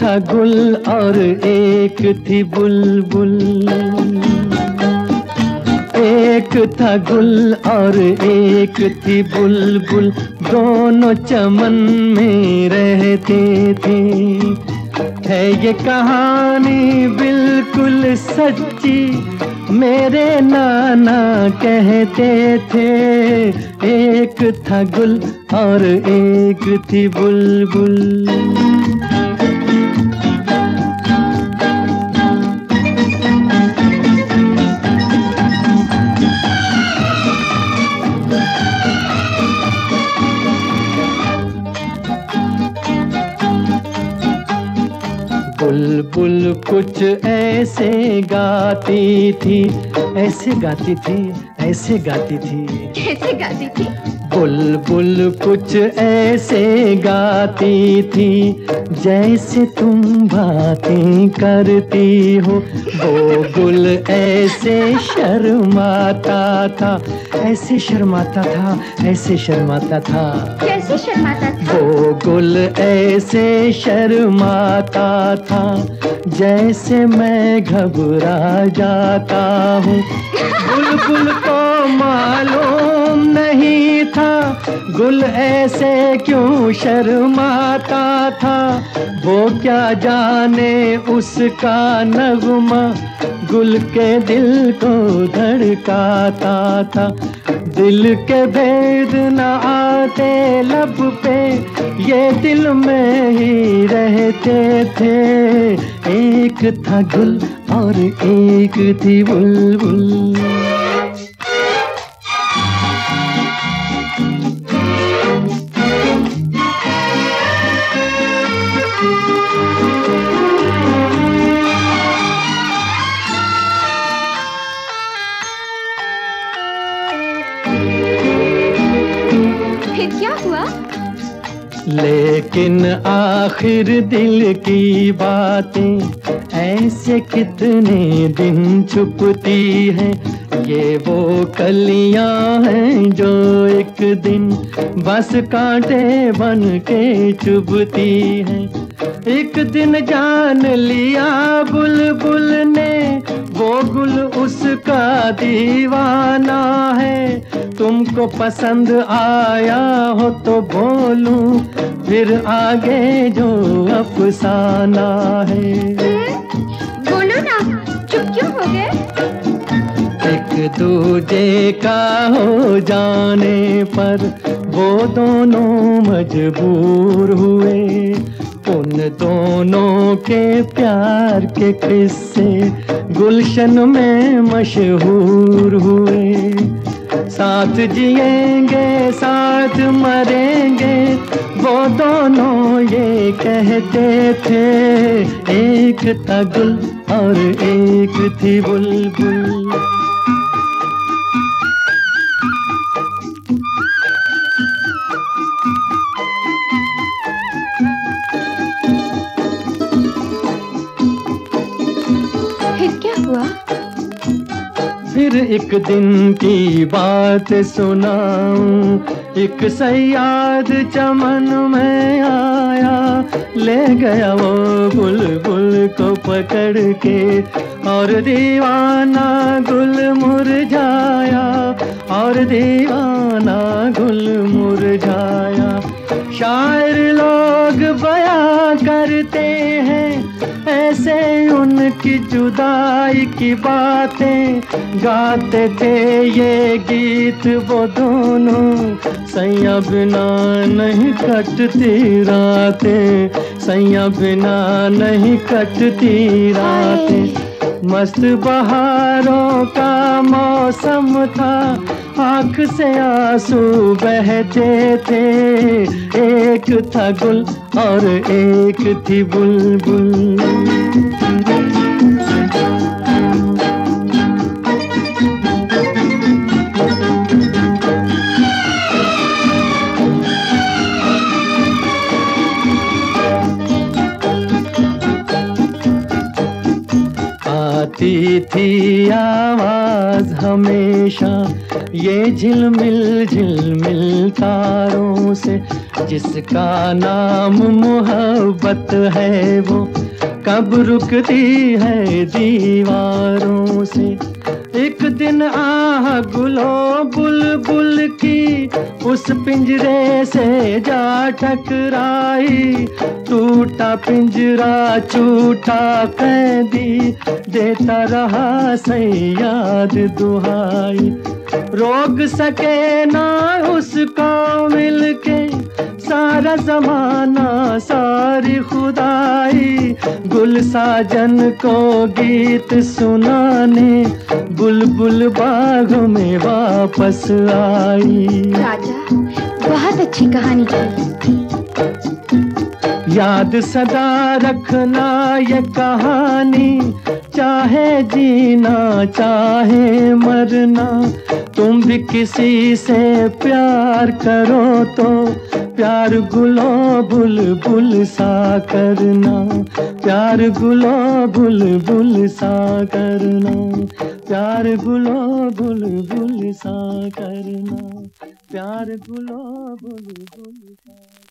था गुल और एक थी बुलबुल। एक था गुल और एक थी बुलबुल। दोनों चमन में रहते थे। है ये कहानी बिल्कुल सच्ची, मेरे नाना कहते थे। एक था गुल और एक थी बुलबुल। बुलबुल कुछ ऐसे गाती थी ऐसे गाती थी। ऐसे गाती थी। कैसे गाती थी। बुलबुल कुछ ऐसे गाती थी जैसे तुम बातें करती हो। वो गुल ऐसे शर्माता था ऐसे शर्माता था ऐसे शर्माता था। कैसे शर्माता था? वो गुल ऐसे शर्माता था जैसे मैं घबरा जाता हूँ। बुलबुल को मालूम नहीं था। गुल ऐसे क्यों शर्माता था? वो क्या जाने उसका नगमा? गुल के दिल को धड़काता था। दिल के भेद न आते लब पे, ये दिल में ही रहते थे। एक था गुल और एक थी बुलबुल फिर लेकिन आखिर दिल की बातें ऐसे कितने दिन छुपती हैं। ये वो कलियाँ हैं जो एक दिन बस कांटे बन के चुभती हैं। एक दिन जान लिया बुलबुल ने, वो गुल उसका दीवाना है। तुमको पसंद आया हो तो बोलूँ फिर आगे जो अफसाना है। बोलो ना चुप क्यों हो गए? एक दूजे का हो जाने पर वो दोनों मजबूर हुए। उन दोनों के प्यार के किस्से गुलशन में मशहूर हुए। साथ जिएँगे, साथ मरेंगे। वो दोनों ये कहते थे, एक था गुल और एक थी बुलबुल। फिर फिर एक दिन की बात सुनाऊं। एक सयाद चमन में आया, ले गया वो बुलबुल को पकड़ के। और दीवाना गुल मुरझाया और दीवाना गुल मुरझाया शायर लोग बया करते हैं ऐसे उनकी जुदाई की बातें गाते थे ये गीत वो दोनों। सैया बिना नहीं कटती रातें सैया बिना नहीं कटती रातें। मस्त बहारों का मौसम था आँख से आँसू बहते थे। एक था गुल और एक थी बुलबुल। आती थी आवाज़ हमेशा। ये झिलमिल झिलमिल तारों से, जिसका नाम मोहब्बत है वो। कब रुकती है दीवारों से? एक दिन आह गुलो बुलबुल की उस पिंजरे से जा टकराई टूटा पिंजरा, छूटा कैदी, देता रहा सयाद दुहाई। रोक सके ना उसको मिलके सारा जमाना सारी खुदाई। गुल साजन को गीत सुनाने बुलबुल बाग में वापस आई। राजा बहुत अच्छी कहानी थी याद सदा रखना ये कहानी चाहे जीना चाहे मरना। भी किसी से प्यार करो तो प्यार गुलो बुल बुल सा करना। प्यार गुलो बुल बुल सा करना। प्यार गुलो बुल बुल सा करना। प्यार गुलो बुल बुल सा